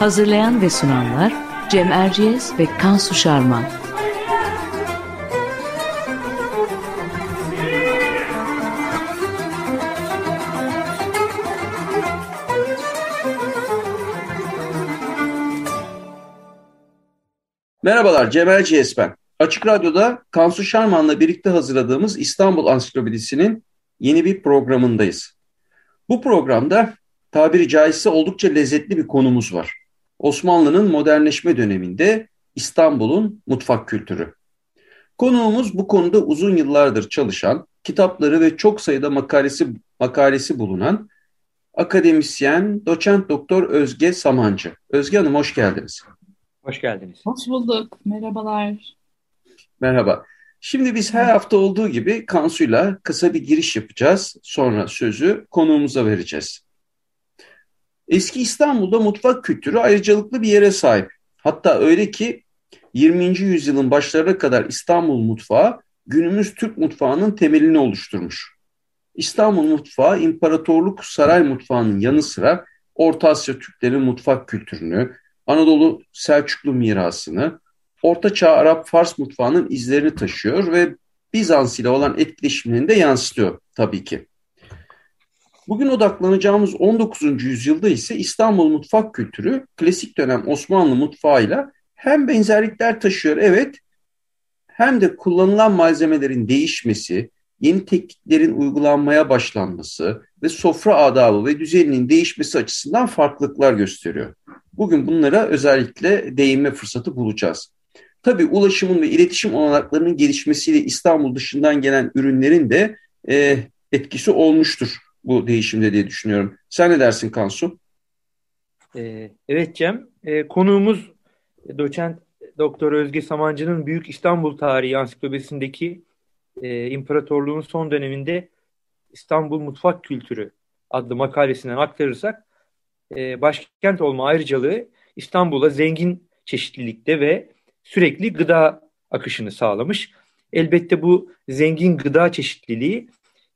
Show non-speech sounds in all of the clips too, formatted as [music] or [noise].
Hazırlayan ve sunanlar Cem Erciyes ve Kansu Şarman. Merhabalar, Cem Erciyes ben. Açık Radyo'da Kansu Şarman'la birlikte hazırladığımız İstanbul Ansiklopedisi'nin yeni bir programındayız. Bu programda tabiri caizse oldukça lezzetli bir konumuz var. Osmanlı'nın modernleşme döneminde İstanbul'un mutfak kültürü. Konuğumuz bu konuda uzun yıllardır çalışan, kitapları ve çok sayıda makalesi makalesi bulunan akademisyen, doçent doktor Özge Samancı. Özge Hanım hoş geldiniz. Hoş geldiniz. Hoş bulduk. Merhabalar. Merhaba. Şimdi biz her hafta olduğu gibi Kansu'yla kısa bir giriş yapacağız. Sonra sözü konuğumuza vereceğiz. Eski İstanbul'da mutfak kültürü ayrıcalıklı bir yere sahip. Hatta öyle ki 20. yüzyılın başlarına kadar İstanbul mutfağı günümüz Türk mutfağının temelini oluşturmuş. İstanbul mutfağı imparatorluk saray mutfağının yanı sıra Orta Asya Türklerin mutfak kültürünü, Anadolu Selçuklu mirasını, Orta Çağ Arap Fars mutfağının izlerini taşıyor ve Bizans ile olan etkileşimini de yansıtıyor tabii ki. Bugün odaklanacağımız 19. yüzyılda ise İstanbul mutfak kültürü klasik dönem Osmanlı mutfağıyla hem benzerlikler taşıyor evet hem de kullanılan malzemelerin değişmesi, yeni tekniklerin uygulanmaya başlanması ve sofra adabı ve düzeninin değişmesi açısından farklılıklar gösteriyor. Bugün bunlara özellikle değinme fırsatı bulacağız. Tabii ulaşımın ve iletişim olanaklarının gelişmesiyle İstanbul dışından gelen ürünlerin de e, etkisi olmuştur bu değişimde diye düşünüyorum. Sen ne dersin Kansu? Ee, evet Cem, ee, konuğumuz doçent Doktor Özge Samancı'nın Büyük İstanbul Tarihi Ansiklopedisindeki e, İmparatorluğun son döneminde İstanbul Mutfak Kültürü adlı makalesinden aktarırsak e, başkent olma ayrıcalığı İstanbul'a zengin çeşitlilikte ve sürekli gıda akışını sağlamış. Elbette bu zengin gıda çeşitliliği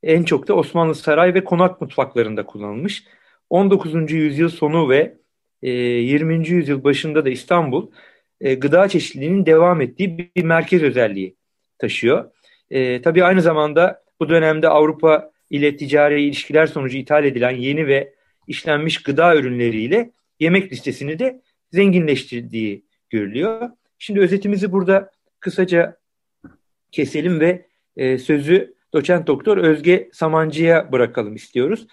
en çok da Osmanlı saray ve konak mutfaklarında kullanılmış. 19. yüzyıl sonu ve e, 20. yüzyıl başında da İstanbul e, gıda çeşitliliğinin devam ettiği bir merkez özelliği taşıyor. E, tabii aynı zamanda bu dönemde Avrupa ile ticari ilişkiler sonucu ithal edilen yeni ve işlenmiş gıda ürünleriyle yemek listesini de zenginleştirdiği görülüyor. Şimdi özetimizi burada kısaca keselim ve e, sözü doçent doktor Özge Samancı'ya bırakalım istiyoruz.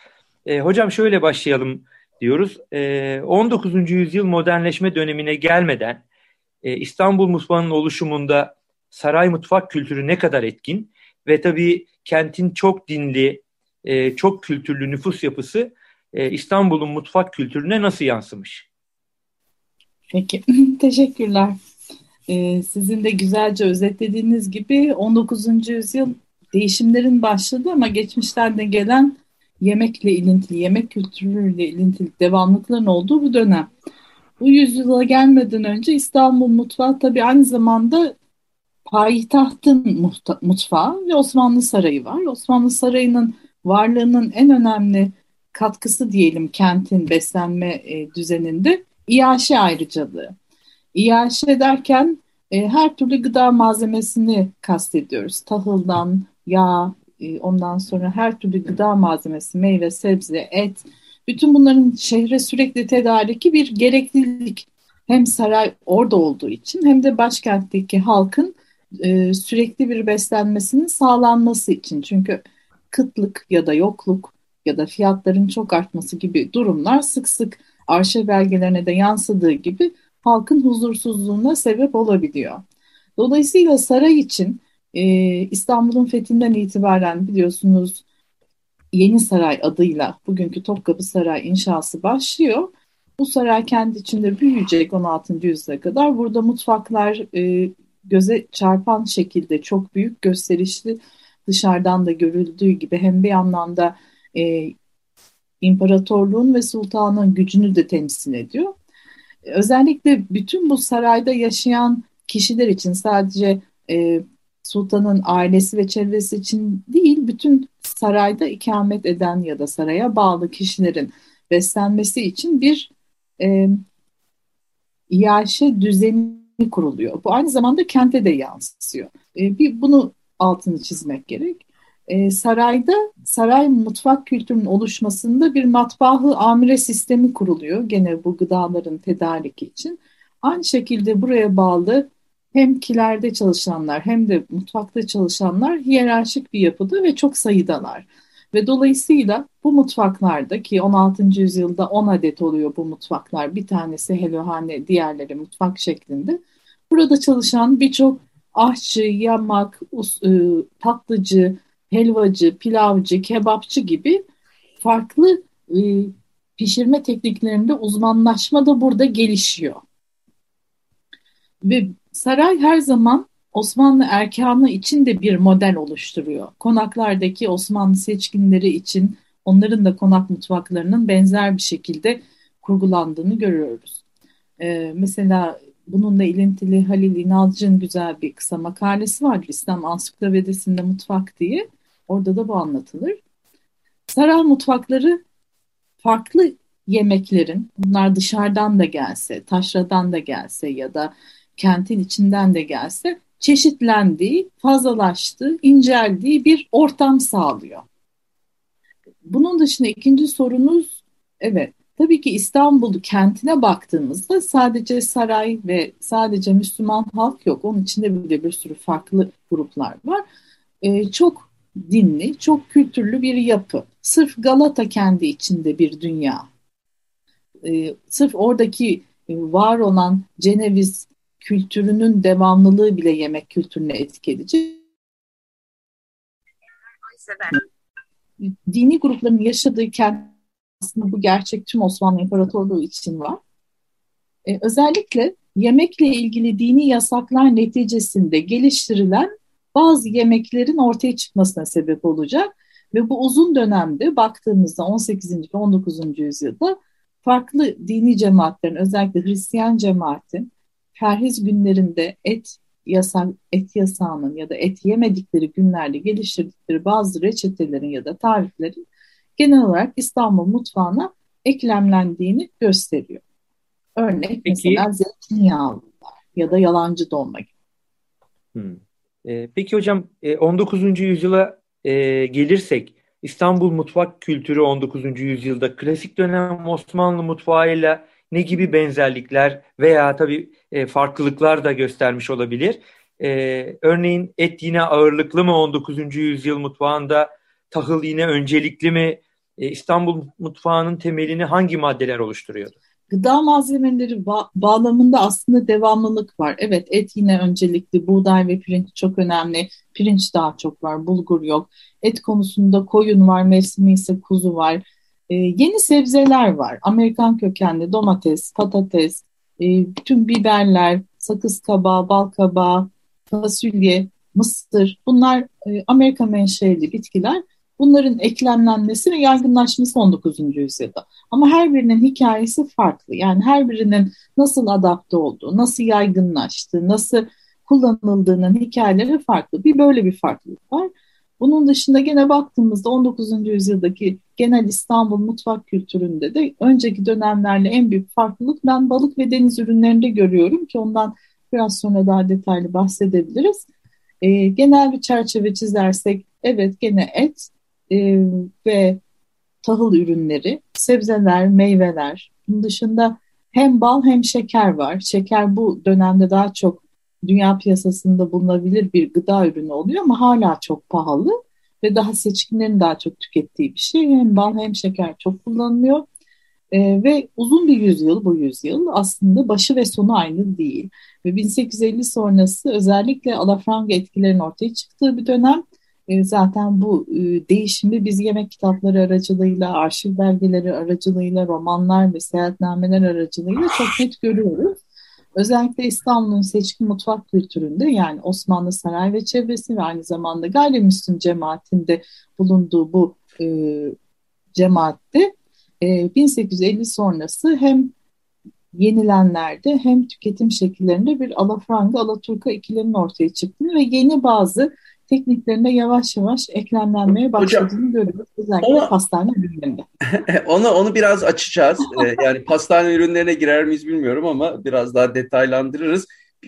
E, hocam şöyle başlayalım diyoruz. E, 19. yüzyıl modernleşme dönemine gelmeden e, İstanbul mutfağının oluşumunda saray mutfak kültürü ne kadar etkin ve tabii kentin çok dinli, e, çok kültürlü nüfus yapısı e, İstanbul'un mutfak kültürüne nasıl yansımış? Peki, [laughs] teşekkürler. Ee, sizin de güzelce özetlediğiniz gibi 19. yüzyıl değişimlerin başladı ama geçmişten de gelen yemekle ilintili, yemek kültürüyle ilintili devamlıkların olduğu bu dönem. Bu yüzyıla gelmeden önce İstanbul mutfağı tabii aynı zamanda payitahtın mutfağı ve Osmanlı Sarayı var. Osmanlı Sarayı'nın varlığının en önemli katkısı diyelim kentin beslenme e, düzeninde İyaşe ayrıcalığı. İyaşe derken e, her türlü gıda malzemesini kastediyoruz. Tahıldan, yağ, e, ondan sonra her türlü gıda malzemesi, meyve, sebze, et. Bütün bunların şehre sürekli tedariki bir gereklilik. Hem saray orada olduğu için hem de başkentteki halkın e, sürekli bir beslenmesinin sağlanması için. Çünkü kıtlık ya da yokluk ya da fiyatların çok artması gibi durumlar sık sık arşiv belgelerine de yansıdığı gibi halkın huzursuzluğuna sebep olabiliyor. Dolayısıyla saray için e, İstanbul'un fethinden itibaren biliyorsunuz Yeni Saray adıyla bugünkü Topkapı Saray inşası başlıyor. Bu saray kendi içinde büyüyecek 16. yüzyıla kadar. Burada mutfaklar e, göze çarpan şekilde çok büyük gösterişli dışarıdan da görüldüğü gibi hem bir anlamda e, imparatorluğun ve sultanın gücünü de temsil ediyor. Özellikle bütün bu sarayda yaşayan kişiler için sadece e, sultanın ailesi ve çevresi için değil, bütün sarayda ikamet eden ya da saraya bağlı kişilerin beslenmesi için bir e, iaşe düzeni kuruluyor. Bu aynı zamanda kente de yansıyor. E, bir bunu altını çizmek gerek. E, sarayda saray mutfak kültürünün oluşmasında bir matbaahı amire sistemi kuruluyor. Gene bu gıdaların tedariki için. Aynı şekilde buraya bağlı hem kilerde çalışanlar hem de mutfakta çalışanlar hiyerarşik bir yapıda ve çok sayıdalar. Ve dolayısıyla bu mutfaklarda ki 16. yüzyılda 10 adet oluyor bu mutfaklar. Bir tanesi helvahane, diğerleri mutfak şeklinde. Burada çalışan birçok aşçı, yamak, us, e, tatlıcı, helvacı, pilavcı, kebapçı gibi farklı e, pişirme tekniklerinde uzmanlaşma da burada gelişiyor. Ve saray her zaman Osmanlı erkanı için de bir model oluşturuyor. Konaklardaki Osmanlı seçkinleri için onların da konak mutfaklarının benzer bir şekilde kurgulandığını görüyoruz. Ee, mesela bununla ilintili Halil İnalcı'nın güzel bir kısa makalesi vardır İslam Ansiklopedisinde Mutfak diye. Orada da bu anlatılır. Saray mutfakları farklı yemeklerin, bunlar dışarıdan da gelse, taşradan da gelse ya da kentin içinden de gelse çeşitlendiği, fazlalaştığı, inceldiği bir ortam sağlıyor. Bunun dışında ikinci sorunuz, evet tabii ki İstanbul kentine baktığımızda sadece saray ve sadece Müslüman halk yok. Onun içinde bile bir sürü farklı gruplar var. Ee, çok dinli, çok kültürlü bir yapı. Sırf Galata kendi içinde bir dünya. Ee, sırf oradaki var olan Ceneviz kültürünün devamlılığı bile yemek kültürüne etki edecek. Dini grupların yaşadığı kent aslında bu gerçek tüm Osmanlı İmparatorluğu için var. Ee, özellikle yemekle ilgili dini yasaklar neticesinde geliştirilen bazı yemeklerin ortaya çıkmasına sebep olacak ve bu uzun dönemde baktığımızda 18. ve 19. yüzyılda farklı dini cemaatlerin özellikle Hristiyan cemaatin perhiz günlerinde et yasak, et yasağının ya da et yemedikleri günlerde geliştirdikleri bazı reçetelerin ya da tariflerin genel olarak İstanbul mutfağına eklemlendiğini gösteriyor. Örnek Peki. mesela zeytinyağlılar ya da yalancı dolma gibi. Hmm. E, peki hocam e, 19. yüzyıla e, gelirsek İstanbul mutfak kültürü 19. yüzyılda klasik dönem Osmanlı mutfağıyla ne gibi benzerlikler veya tabii e, farklılıklar da göstermiş olabilir. E, örneğin et yine ağırlıklı mı 19. yüzyıl mutfağında, tahıl yine öncelikli mi? E, İstanbul mutfağının temelini hangi maddeler oluşturuyordu? Gıda malzemeleri ba- bağlamında aslında devamlılık var. Evet et yine öncelikli, buğday ve pirinç çok önemli. Pirinç daha çok var, bulgur yok. Et konusunda koyun var, mevsimi ise kuzu var. Ee, yeni sebzeler var. Amerikan kökenli domates, patates, e, bütün biberler, sakız kabağı, bal kabağı, fasulye, mısır bunlar e, Amerika menşeli bitkiler. Bunların eklemlenmesi ve yaygınlaşması 19. yüzyılda. Ama her birinin hikayesi farklı. Yani her birinin nasıl adapte olduğu, nasıl yaygınlaştığı, nasıl kullanıldığının hikayeleri farklı. Bir böyle bir farklılık var. Bunun dışında gene baktığımızda 19. yüzyıldaki genel İstanbul mutfak kültüründe de önceki dönemlerle en büyük farklılık ben balık ve deniz ürünlerinde görüyorum ki ondan biraz sonra daha detaylı bahsedebiliriz. E, genel bir çerçeve çizersek evet gene et e, ve tahıl ürünleri, sebzeler, meyveler. Bunun dışında hem bal hem şeker var. Şeker bu dönemde daha çok dünya piyasasında bulunabilir bir gıda ürünü oluyor ama hala çok pahalı ve daha seçkinlerin daha çok tükettiği bir şey. Hem bal hem şeker çok kullanılıyor. Ee, ve uzun bir yüzyıl bu yüzyıl aslında başı ve sonu aynı değil. Ve 1850 sonrası özellikle alafranga etkilerin ortaya çıktığı bir dönem e, zaten bu e, değişimi biz yemek kitapları aracılığıyla, arşiv belgeleri aracılığıyla, romanlar ve seyahatnameler aracılığıyla çok net görüyoruz. Özellikle İstanbul'un seçkin mutfak kültüründe yani Osmanlı Saray ve çevresi ve aynı zamanda gayrimüslim cemaatinde bulunduğu bu e, cemaatte e, 1850 sonrası hem yenilenlerde hem tüketim şekillerinde bir alafranga alaturka ikilemin ortaya çıktığını ve yeni bazı tekniklerinde yavaş yavaş eklemlenmeye başladığını Hocam, görüyoruz. Özellikle ona, pastane ürünlerinde. [laughs] onu, onu biraz açacağız. ee, yani pastane ürünlerine girer miyiz bilmiyorum ama biraz daha detaylandırırız.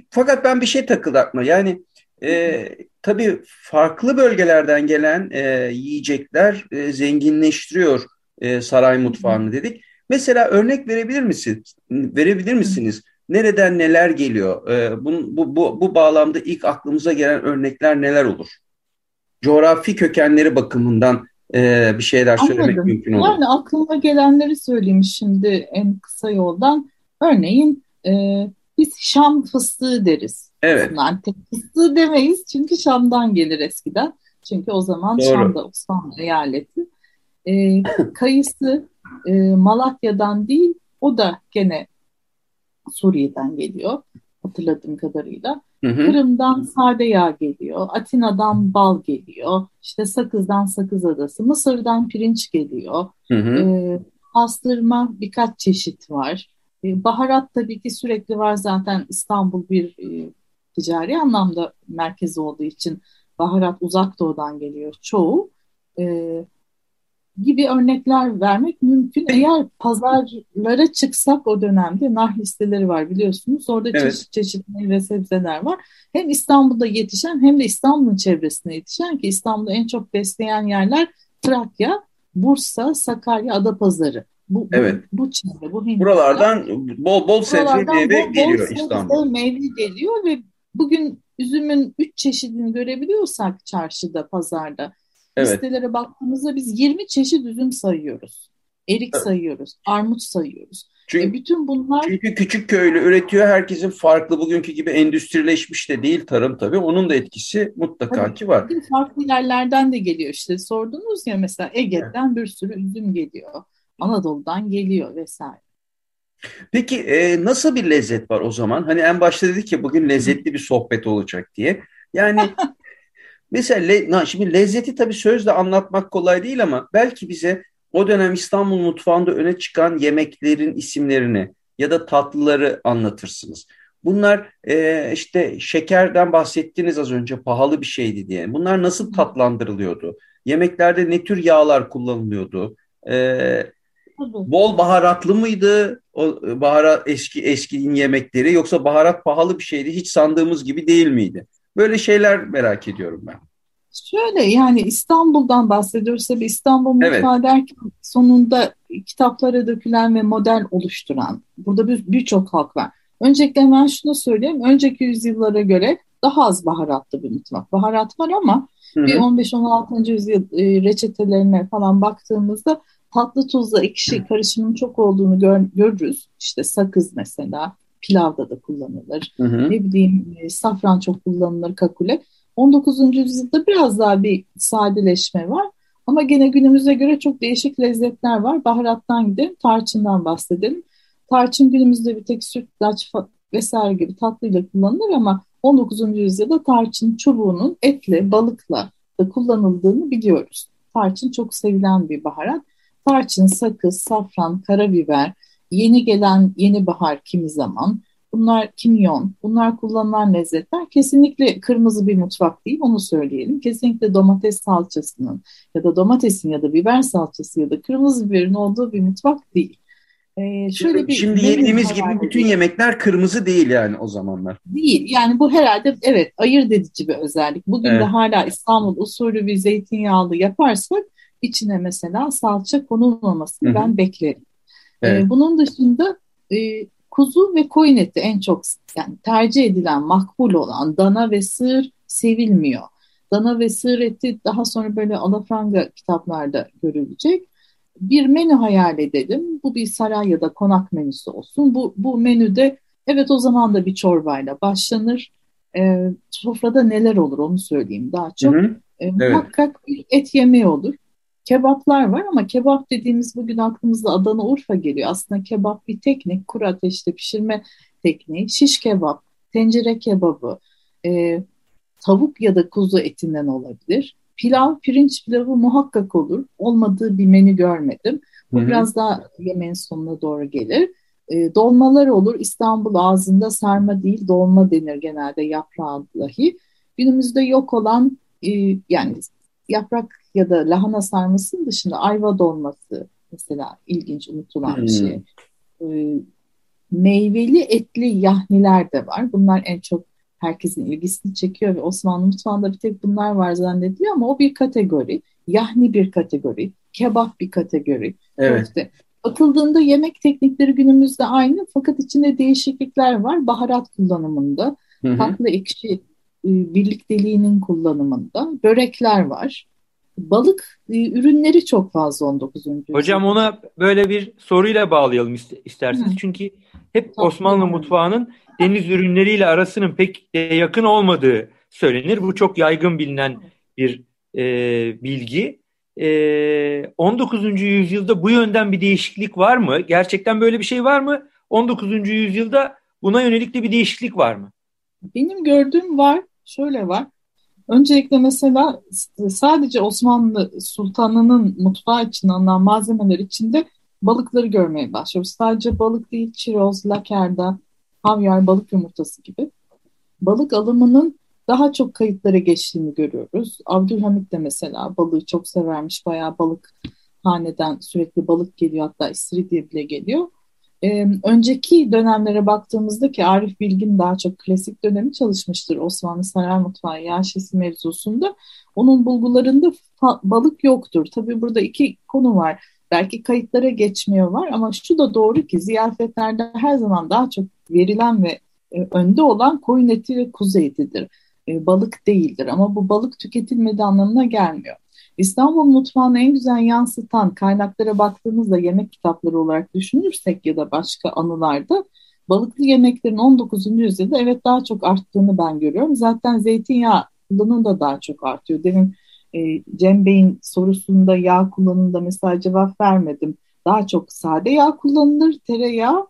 Fakat ben bir şey takıldı aklıma. Yani e, tabii farklı bölgelerden gelen e, yiyecekler e, zenginleştiriyor e, saray mutfağını dedik. Mesela örnek verebilir misiniz? Verebilir misiniz? Nereden neler geliyor? E, bu, bu, bu, bu bağlamda ilk aklımıza gelen örnekler neler olur? Coğrafi kökenleri bakımından e, bir şeyler Anladım. söylemek mümkün olur. Yani aklıma gelenleri söyleyeyim şimdi en kısa yoldan. Örneğin e, biz Şam fıstığı deriz. Evet. Antep fıstığı demeyiz çünkü Şam'dan gelir eskiden. Çünkü o zaman Doğru. Şam'da Osmanlı eyaleti. E, kayısı e, Malatya'dan değil o da gene Suriye'den geliyor hatırladığım kadarıyla. Hı hı. Kırım'dan sade yağ geliyor, Atina'dan bal geliyor, işte Sakız'dan Sakız Adası, Mısır'dan pirinç geliyor. Hı hı. E, pastırma birkaç çeşit var. E, baharat tabii ki sürekli var zaten İstanbul bir e, ticari anlamda merkezi olduğu için baharat uzak doğudan geliyor çoğu. E, gibi örnekler vermek mümkün. Eğer pazarlara çıksak o dönemde nar listeleri var biliyorsunuz. Orada evet. çeşit çeşit meyve sebzeler var. Hem İstanbul'da yetişen hem de İstanbul'un çevresinde yetişen ki İstanbul'u en çok besleyen yerler Trakya, Bursa, Sakarya, Adapazarı. Bu, evet. bu, bu çevre, bu Hindistan'da. Buralardan bol bol sebze meyve geliyor bol İstanbul'a. meyve geliyor ve bugün üzümün üç çeşidini görebiliyorsak çarşıda, pazarda Evet. Listelere baktığımızda biz 20 çeşit üzüm sayıyoruz. Erik evet. sayıyoruz, armut sayıyoruz. Çünkü, e bütün bunlar çünkü küçük köylü üretiyor. Herkesin farklı bugünkü gibi endüstrileşmiş de değil tarım tabii. Onun da etkisi mutlaka tabii, ki var. Farklı yerlerden de geliyor işte. Sordunuz ya mesela Ege'den evet. bir sürü üzüm geliyor. Anadolu'dan geliyor vesaire. Peki e, nasıl bir lezzet var o zaman? Hani en başta dedik ki bugün lezzetli bir sohbet olacak diye. Yani [laughs] Mesela le, şimdi lezzeti tabii sözle anlatmak kolay değil ama belki bize o dönem İstanbul mutfağında öne çıkan yemeklerin isimlerini ya da tatlıları anlatırsınız. Bunlar e, işte şekerden bahsettiniz az önce pahalı bir şeydi diye. Bunlar nasıl tatlandırılıyordu? Yemeklerde ne tür yağlar kullanılıyordu? E, bol baharatlı mıydı o baharat eski eskinin yemekleri yoksa baharat pahalı bir şeydi hiç sandığımız gibi değil miydi? Böyle şeyler merak ediyorum ben. Şöyle yani İstanbul'dan bahsediyoruz tabii İstanbul mutfağı evet. derken sonunda kitaplara dökülen ve model oluşturan burada birçok bir halk var. Öncelikle hemen şunu söyleyeyim. Önceki yüzyıllara göre daha az baharatlı bir mutfak. Baharat var ama Hı-hı. bir 15-16. yüzyıl e, reçetelerine falan baktığımızda tatlı tuzla ekşi karışımının çok olduğunu gör, görürüz. İşte sakız mesela pilavda da kullanılır. Hı hı. Ne bileyim e, safran çok kullanılır kakule. 19. yüzyılda biraz daha bir sadeleşme var. Ama gene günümüze göre çok değişik lezzetler var. Baharattan gidelim, tarçından bahsedelim. Tarçın günümüzde bir tek sütlaç vesaire gibi tatlıyla kullanılır ama 19. yüzyılda tarçın çubuğunun etle, balıkla da kullanıldığını biliyoruz. Tarçın çok sevilen bir baharat. Tarçın, sakız, safran, karabiber, yeni gelen yeni bahar kimi zaman, bunlar kimyon, bunlar kullanılan lezzetler kesinlikle kırmızı bir mutfak değil, onu söyleyelim. Kesinlikle domates salçasının ya da domatesin ya da biber salçası ya da kırmızı biberin olduğu bir mutfak değil. Ee, şöyle bir Şimdi yediğimiz gibi bütün değil. yemekler kırmızı değil yani o zamanlar. Değil. Yani bu herhalde evet ayırt edici bir özellik. Bugün evet. de hala İstanbul usulü bir zeytinyağlı yaparsak içine mesela salça konulmamasını Hı-hı. ben beklerim. Evet. Ee, bunun dışında e, kuzu ve koyun eti en çok yani tercih edilen, makbul olan dana ve sığır sevilmiyor. Dana ve sığır eti daha sonra böyle alafranga kitaplarda görülecek. Bir menü hayal edelim. Bu bir saray ya da konak menüsü olsun. Bu, bu menüde evet o zaman da bir çorbayla başlanır. E, sofrada neler olur onu söyleyeyim daha çok. Hı hı. e, evet. muhakkak bir et yemeği olur. Kebaplar var ama kebap dediğimiz bugün aklımızda Adana Urfa geliyor. Aslında kebap bir teknik, kuru ateşte pişirme tekniği. Şiş kebap, tencere kebabı, e, tavuk ya da kuzu etinden olabilir. Pilav, pirinç pilavı muhakkak olur. Olmadığı bir menü görmedim. Bu Hı-hı. biraz daha yemeğin sonuna doğru gelir. E, dolmalar olur. İstanbul ağzında sarma değil dolma denir genelde yaprağı dahi. Günümüzde yok olan e, yani yaprak ya da lahana sarmasının dışında ayva dolması mesela ilginç unutulan bir şey. E, meyveli etli yahniler de var. Bunlar en çok herkesin ilgisini çekiyor ve Osmanlı mutfağında bir tek bunlar var zannediliyor ama o bir kategori. Yahni bir kategori, kebap bir kategori. Evet. Bakıldığında yemek teknikleri günümüzde aynı fakat içinde değişiklikler var. Baharat kullanımında, hı hı. tatlı ekşi birlikteliğinin kullanımında, börekler var. Balık e, ürünleri çok fazla 19. yüzyılda. Hocam ona böyle bir soruyla bağlayalım isterseniz. Hı. Çünkü hep Tatlı Osmanlı mutfağının deniz ürünleriyle arasının pek yakın olmadığı söylenir. Bu çok yaygın bilinen bir e, bilgi. E, 19. yüzyılda bu yönden bir değişiklik var mı? Gerçekten böyle bir şey var mı? 19. yüzyılda buna yönelik de bir değişiklik var mı? Benim gördüğüm var. Şöyle var. Öncelikle mesela sadece Osmanlı Sultanı'nın mutfağı için alınan malzemeler içinde balıkları görmeye başlıyoruz. Sadece balık değil, çiroz, lakerda, havyar, balık yumurtası gibi. Balık alımının daha çok kayıtlara geçtiğini görüyoruz. Abdülhamit de mesela balığı çok severmiş. Bayağı balık haneden sürekli balık geliyor hatta istiridye bile geliyor. Ee, önceki dönemlere baktığımızda ki Arif Bilgin daha çok klasik dönemi çalışmıştır Osmanlı Saray Mutfağı Yaşesi mevzusunda. Onun bulgularında balık yoktur. Tabii burada iki konu var. Belki kayıtlara geçmiyor var ama şu da doğru ki ziyafetlerde her zaman daha çok verilen ve e, önde olan koyun eti ve kuzu etidir. E, balık değildir ama bu balık tüketilmedi anlamına gelmiyor. İstanbul mutfağını en güzel yansıtan kaynaklara baktığımızda yemek kitapları olarak düşünürsek ya da başka anılarda balıklı yemeklerin 19. yüzyılda evet daha çok arttığını ben görüyorum. Zaten zeytinyağı kullanımı da daha çok artıyor. Demin e, Cem Bey'in sorusunda yağ kullanımında mesela cevap vermedim. Daha çok sade yağ kullanılır, tereyağı,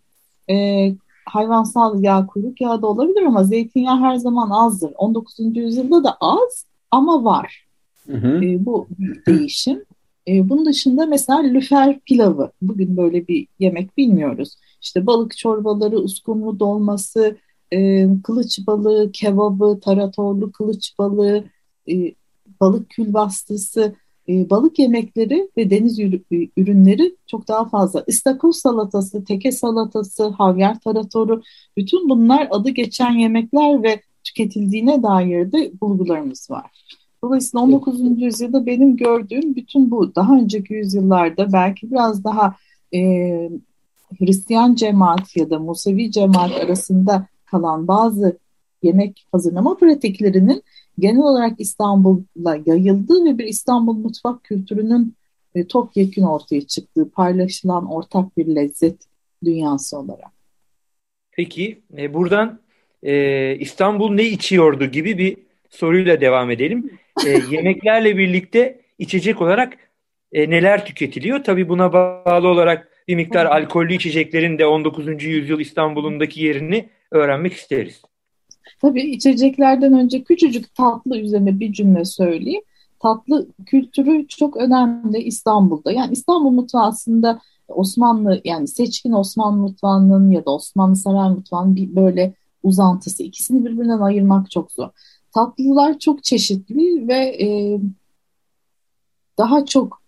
e, hayvansal yağ, kuyruk yağı da olabilir ama zeytinyağı her zaman azdır. 19. yüzyılda da az ama var. Hı hı. E, bu değişim. E, bunun dışında mesela lüfer pilavı. Bugün böyle bir yemek bilmiyoruz. İşte balık çorbaları, uskumru dolması, e, kılıç balığı, kebabı, taratorlu kılıç balığı, e, balık külbastısı, e, balık yemekleri ve deniz ürünleri çok daha fazla. İstakoz salatası, teke salatası, havyar taratoru bütün bunlar adı geçen yemekler ve tüketildiğine dair de bulgularımız var. Dolayısıyla 19. yüzyılda benim gördüğüm bütün bu daha önceki yüzyıllarda belki biraz daha e, Hristiyan cemaat ya da Musevi cemaat arasında kalan bazı yemek hazırlama pratiklerinin genel olarak İstanbul'la yayıldığı ve bir İstanbul mutfak kültürünün e, topyekun ortaya çıktığı, paylaşılan ortak bir lezzet dünyası olarak. Peki e, buradan e, İstanbul ne içiyordu gibi bir soruyla devam edelim. E, yemeklerle birlikte içecek olarak e, neler tüketiliyor? Tabii buna bağlı olarak bir miktar alkollü içeceklerin de 19. yüzyıl İstanbul'undaki yerini öğrenmek isteriz. Tabii içeceklerden önce küçücük tatlı üzerine bir cümle söyleyeyim. Tatlı kültürü çok önemli İstanbul'da. Yani İstanbul mutfağı aslında Osmanlı yani seçkin Osmanlı mutfağının ya da Osmanlı saray mutfağının bir böyle uzantısı. İkisini birbirinden ayırmak çok zor. Tatlılar çok çeşitli ve e, daha çok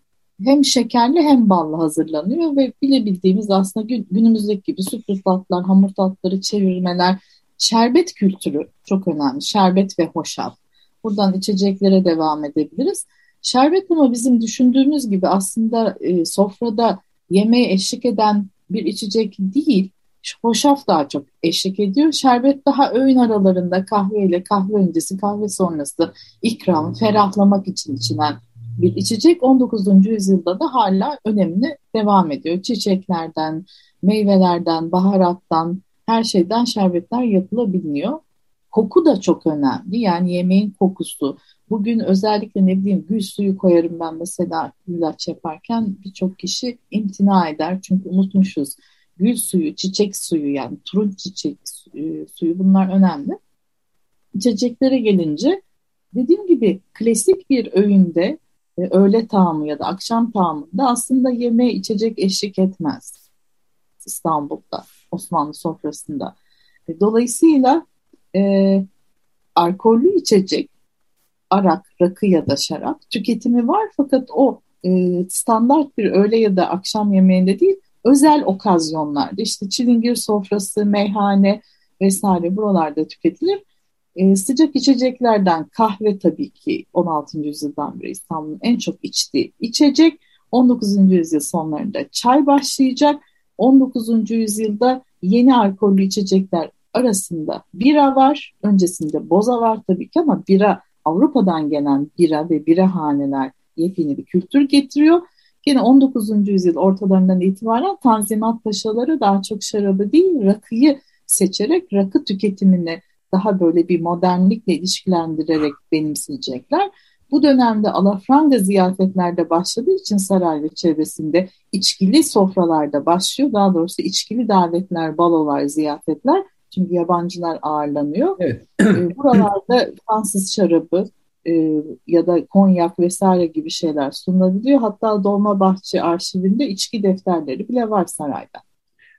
hem şekerli hem ballı hazırlanıyor ve bilebildiğimiz aslında günümüzdeki gibi sürpriz tatlılar, hamur tatları, çevirmeler, Şerbet kültürü çok önemli. Şerbet ve hoşaf. Buradan içeceklere devam edebiliriz. Şerbet ama bizim düşündüğümüz gibi aslında e, sofrada yemeğe eşlik eden bir içecek değil. Hoşaf daha çok eşlik ediyor. Şerbet daha öğün aralarında kahve ile kahve öncesi, kahve sonrası ikram, ferahlamak için içilen bir içecek 19. yüzyılda da hala önemli devam ediyor. Çiçeklerden, meyvelerden, baharattan, her şeyden şerbetler yapılabiliyor. Koku da çok önemli. Yani yemeğin kokusu, Bugün özellikle ne bileyim gül suyu koyarım ben mesela ilaç yaparken birçok kişi imtina eder çünkü unutmuşuz. Gül suyu, çiçek suyu yani turunç çiçek e, suyu bunlar önemli. İçeceklere gelince dediğim gibi klasik bir öğünde e, öğle tağımı ya da akşam tağımında aslında yeme içecek eşlik etmez İstanbul'da, Osmanlı sofrasında. E, dolayısıyla e, alkollü içecek, arak, rakı ya da şarap tüketimi var fakat o e, standart bir öğle ya da akşam yemeğinde değil, özel okazyonlarda işte çilingir sofrası, meyhane vesaire buralarda tüketilir. E, sıcak içeceklerden kahve tabii ki 16. yüzyıldan beri İstanbul'un en çok içtiği içecek. 19. yüzyıl sonlarında çay başlayacak. 19. yüzyılda yeni alkollü içecekler arasında bira var. Öncesinde boza var tabii ki ama bira Avrupa'dan gelen bira ve bira haneler yepyeni bir kültür getiriyor. Yine 19. yüzyıl ortalarından itibaren Tanzimat Paşaları daha çok şarabı değil rakıyı seçerek rakı tüketimini daha böyle bir modernlikle ilişkilendirerek benimseyecekler. Bu dönemde alafranga ziyafetlerde başladığı için saray ve çevresinde içkili sofralarda başlıyor. Daha doğrusu içkili davetler, balolar, ziyafetler. Çünkü yabancılar ağırlanıyor. Evet. Ee, buralarda Fransız şarabı e, ya da konyak vesaire gibi şeyler sunulabiliyor. Hatta Dolmabahçe arşivinde içki defterleri bile var sarayda.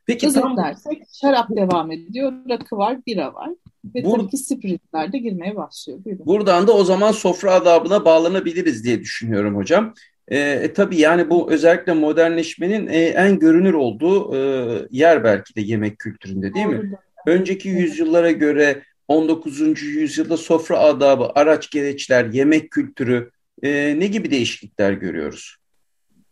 Peki Özetlersek tam... şarap devam ediyor, rakı var, bira var. Ve Bur tabii ki spiritler de girmeye başlıyor. Buyurun. Buradan da o zaman sofra adabına bağlanabiliriz diye düşünüyorum hocam. E, e, tabii yani bu özellikle modernleşmenin e, en görünür olduğu e, yer belki de yemek kültüründe değil mi? Önceki yüzyıllara göre 19. yüzyılda sofra adabı, araç gereçler, yemek kültürü e, ne gibi değişiklikler görüyoruz?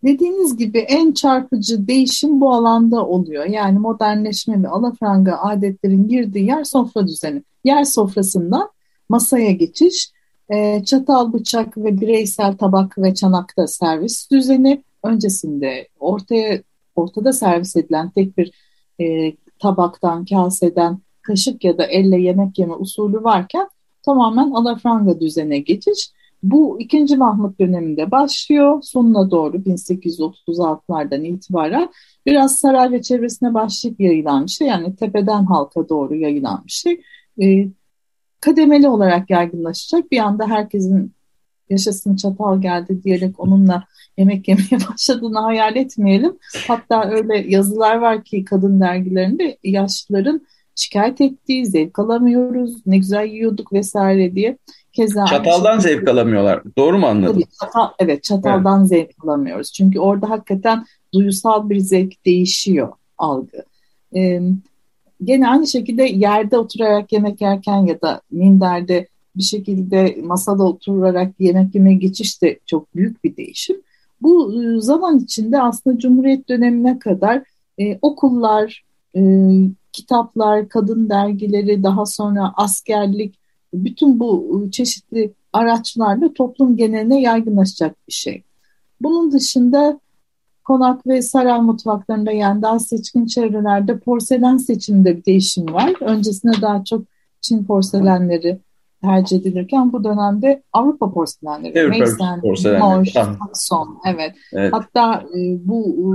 Dediğiniz gibi en çarpıcı değişim bu alanda oluyor. Yani modernleşme ve alafranga adetlerin girdiği yer sofra düzeni. Yer sofrasından masaya geçiş, e, çatal, bıçak ve bireysel tabak ve çanakta servis düzeni. Öncesinde ortaya ortada servis edilen tek bir e, tabaktan, kaseden kaşık ya da elle yemek yeme usulü varken tamamen alafranga düzene geçiş. Bu ikinci Mahmut döneminde başlıyor. Sonuna doğru 1836'lardan itibaren biraz saray ve çevresine başlayıp yayılan bir şey. Yani tepeden halka doğru yayılan bir şey. E, kademeli olarak yaygınlaşacak. Bir anda herkesin yaşasın çatal geldi diyerek onunla yemek yemeye [laughs] başladığını hayal etmeyelim. Hatta öyle yazılar var ki kadın dergilerinde yaşlıların şikayet ettiği, zevk alamıyoruz, ne güzel yiyorduk vesaire diye. Keza Çataldan zevk alamıyorlar. Doğru mu anladım? Tabii, çatal, evet çataldan evet. zevk alamıyoruz. Çünkü orada hakikaten duysal bir zevk değişiyor algı. Ee, gene aynı şekilde yerde oturarak yemek yerken ya da minderde bir şekilde masada oturarak yemek yemeye geçiş de çok büyük bir değişim. Bu zaman içinde aslında Cumhuriyet dönemine kadar e, okullar, e, kitaplar, kadın dergileri, daha sonra askerlik, bütün bu ıı, çeşitli araçlarla toplum geneline yaygınlaşacak bir şey. Bunun dışında konak ve saray mutfaklarında yani daha seçkin çevrelerde porselen seçiminde bir değişim var. Öncesinde daha çok Çin porselenleri tercih edilirken bu dönemde Avrupa porselenleri, evet, Meysen, Moş, Sakson, evet. evet. Hatta e, bu e,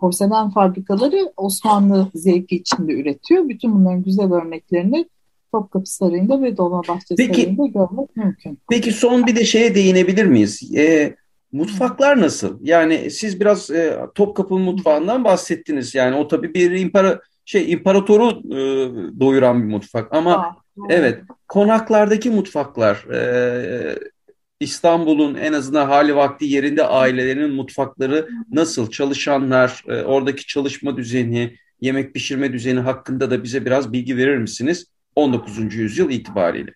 porselen fabrikaları Osmanlı zevki içinde üretiyor. Bütün bunların güzel örneklerini Topkapı Sarayı'nda ve Dolmabahçe peki, Sarayı'nda görmek mümkün. Peki son bir de şeye değinebilir miyiz? E, mutfaklar nasıl? Yani siz biraz e, Topkapı mutfağından bahsettiniz. Yani o tabii bir impara, şey imparatoru e, doyuran bir mutfak ama Aa, evet konaklardaki mutfaklar e, İstanbul'un en azından hali vakti yerinde ailelerinin mutfakları nasıl? Çalışanlar, e, oradaki çalışma düzeni, yemek pişirme düzeni hakkında da bize biraz bilgi verir misiniz? 19. yüzyıl itibariyle.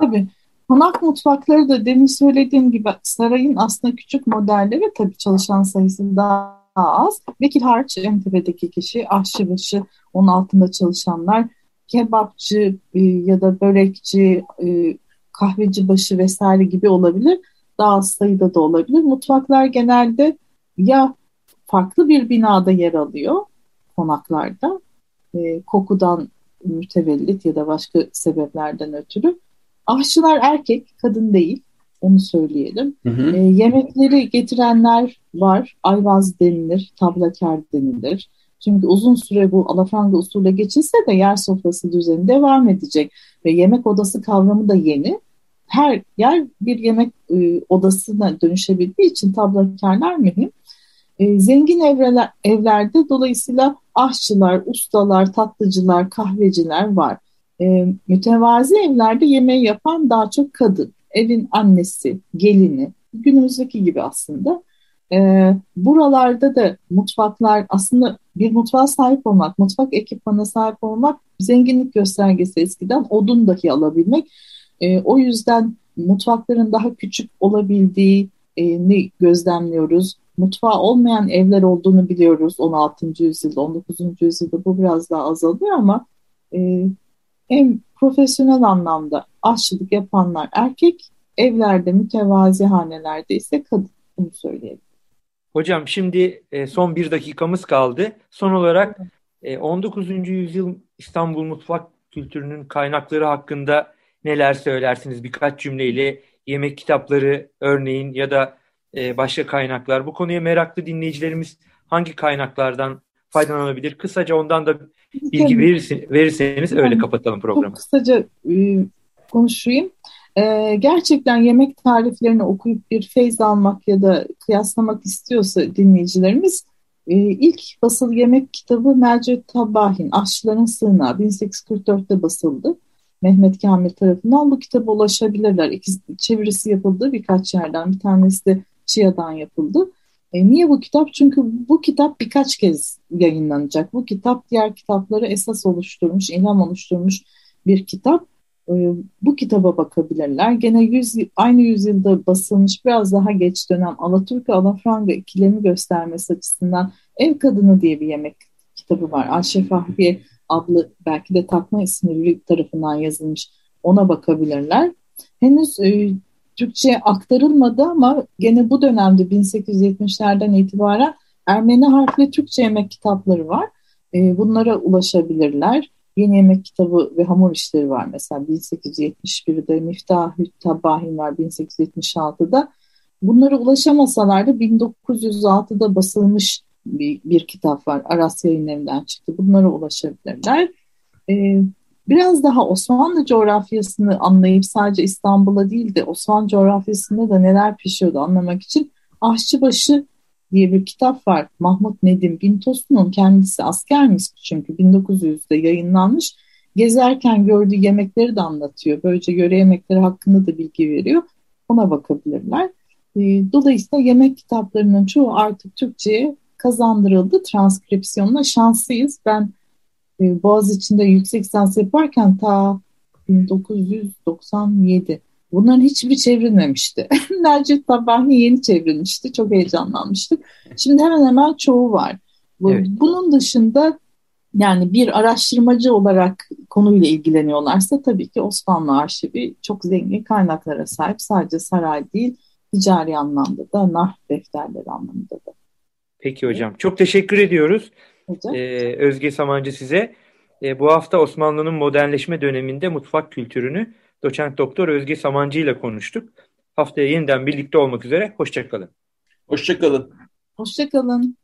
Tabii. Konak mutfakları da demin söylediğim gibi sarayın aslında küçük modelleri tabii çalışan sayısı daha az. Vekil harç en tepedeki kişi, aşçıbaşı, onun altında çalışanlar, kebapçı e, ya da börekçi, e, kahveci başı vesaire gibi olabilir. Daha az sayıda da olabilir. Mutfaklar genelde ya farklı bir binada yer alıyor konaklarda. E, kokudan mütevellit ya da başka sebeplerden ötürü aşçılar erkek, kadın değil. Onu söyleyelim. Hı hı. E, yemekleri getirenler var. Ayvaz denilir, tablakar denilir. Çünkü uzun süre bu alafranga usulü geçilse de yer sofrası düzeni devam edecek. Ve yemek odası kavramı da yeni. Her yer bir yemek e, odasına dönüşebildiği için tablakarlar mühim. E, zengin evreler, evlerde dolayısıyla aşçılar, ustalar, tatlıcılar, kahveciler var. E, mütevazi evlerde yemeği yapan daha çok kadın, evin annesi, gelini, günümüzdeki gibi aslında. E, buralarda da mutfaklar aslında bir mutfağa sahip olmak, mutfak ekipmanına sahip olmak zenginlik göstergesi eskiden odun dahi alabilmek. E, o yüzden mutfakların daha küçük olabildiğini gözlemliyoruz. Mutfağı olmayan evler olduğunu biliyoruz 16. yüzyılda, 19. yüzyılda bu biraz daha azalıyor ama e, en profesyonel anlamda aşçılık yapanlar erkek, evlerde mütevazi hanelerde ise kadın. Bunu söyleyelim. Hocam şimdi e, son bir dakikamız kaldı. Son olarak 19. E, yüzyıl İstanbul mutfak kültürünün kaynakları hakkında neler söylersiniz? Birkaç cümleyle yemek kitapları örneğin ya da e, başka kaynaklar. Bu konuya meraklı dinleyicilerimiz hangi kaynaklardan faydalanabilir? Kısaca ondan da bilgi verirseniz öyle kapatalım programı. Çok kısaca konuşayım. Ee, gerçekten yemek tariflerini okuyup bir feyz almak ya da kıyaslamak istiyorsa dinleyicilerimiz e, ilk basılı yemek kitabı Melcet Tabahin, Aşçıların Sığınağı 1844'te basıldı. Mehmet Kamil tarafından bu kitaba ulaşabilirler. İkisi, çevirisi yapıldı birkaç yerden. Bir tanesi de Çiğa'dan yapıldı. E, niye bu kitap? Çünkü bu kitap birkaç kez yayınlanacak. Bu kitap diğer kitapları esas oluşturmuş, ilham oluşturmuş bir kitap. Ee, bu kitaba bakabilirler. Gene yüz, aynı yüzyılda basılmış biraz daha geç dönem Alaturka Alafranga ikilemi göstermesi açısından Ev Kadını diye bir yemek kitabı var. Ayşe Fahriye adlı belki de takma ismi tarafından yazılmış. Ona bakabilirler. Henüz e, Türkçe'ye aktarılmadı ama gene bu dönemde 1870'lerden itibaren Ermeni harfli Türkçe yemek kitapları var. E, bunlara ulaşabilirler. Yeni Yemek Kitabı ve Hamur İşleri var mesela 1871'de, Miftah Tabahin var 1876'da. Bunlara ulaşamasalar da 1906'da basılmış bir, bir kitap var. Aras yayınlarından çıktı. Bunlara ulaşabilirler. Ee, biraz daha Osmanlı coğrafyasını anlayıp sadece İstanbul'a değil de Osmanlı coğrafyasında da neler pişiyordu anlamak için Aşçıbaşı diye bir kitap var. Mahmut Nedim Gintosun'un kendisi askermiş çünkü 1900'de yayınlanmış. Gezerken gördüğü yemekleri de anlatıyor. Böylece yöre yemekleri hakkında da bilgi veriyor. Ona bakabilirler. Ee, dolayısıyla yemek kitaplarının çoğu artık Türkçe'ye kazandırıldı. Transkripsiyonla şanslıyız. Ben e, Boğaziçi'nde yüksek lisans yaparken ta 1997 Bunların hiçbiri çevrilmemişti. [laughs] Nercet Tabahi yeni çevrilmişti. Çok heyecanlanmıştık. Şimdi hemen hemen çoğu var. evet. Bunun dışında yani bir araştırmacı olarak konuyla ilgileniyorlarsa tabii ki Osmanlı Arşivi çok zengin kaynaklara sahip. Sadece saray değil, ticari anlamda da, nah defterleri anlamında da. Peki hocam. Çok teşekkür ediyoruz. Hocam. Ee, Özge Samancı size. Ee, bu hafta Osmanlı'nın modernleşme döneminde mutfak kültürünü doçent doktor Özge Samancı ile konuştuk. Haftaya yeniden birlikte olmak üzere. Hoşçakalın. Hoşçakalın. Hoşçakalın.